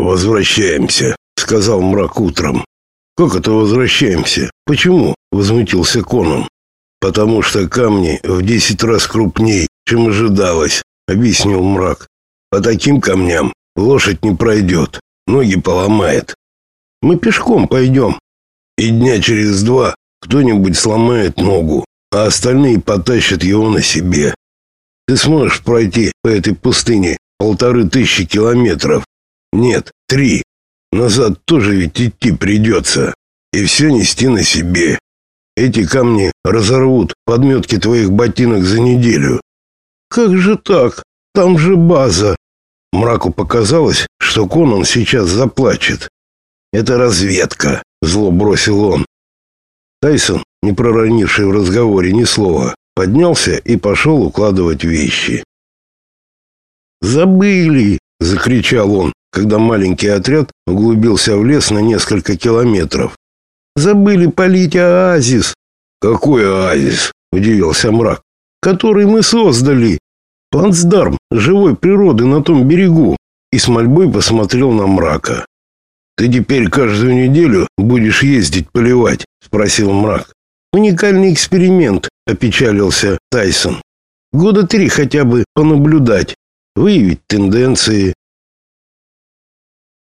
Возвращаемся, сказал мрак утром. Как это возвращаемся? Почему? возмутился Конан. Потому что камни в десять раз крупней, чем ожидалось, объяснил мрак. По таким камням лошадь не пройдет, ноги поломает. Мы пешком пойдем. И дня через два кто-нибудь сломает ногу, а остальные потащат его на себе. Ты сможешь пройти по этой пустыне полторы тысячи километров? Нет, три. Назад тоже ведь идти придется. И все нести на себе. Эти камни разорвут подметки твоих ботинок за неделю. Как же так? Там же база. Мраку показалось, что Конан сейчас заплачет. Это разведка, зло бросил он. Тайсон, не проронивший в разговоре ни слова, поднялся и пошел укладывать вещи. «Забыли!» — закричал он, когда маленький отряд углубился в лес на несколько километров. «Забыли полить оазис!» «Какой оазис?» — удивился мрак. «Который мы создали. Плацдарм живой природы на том берегу». И с мольбой посмотрел на мрака. «Ты теперь каждую неделю будешь ездить поливать?» — спросил мрак. «Уникальный эксперимент», — опечалился Тайсон. «Года три хотя бы понаблюдать, выявить тенденции,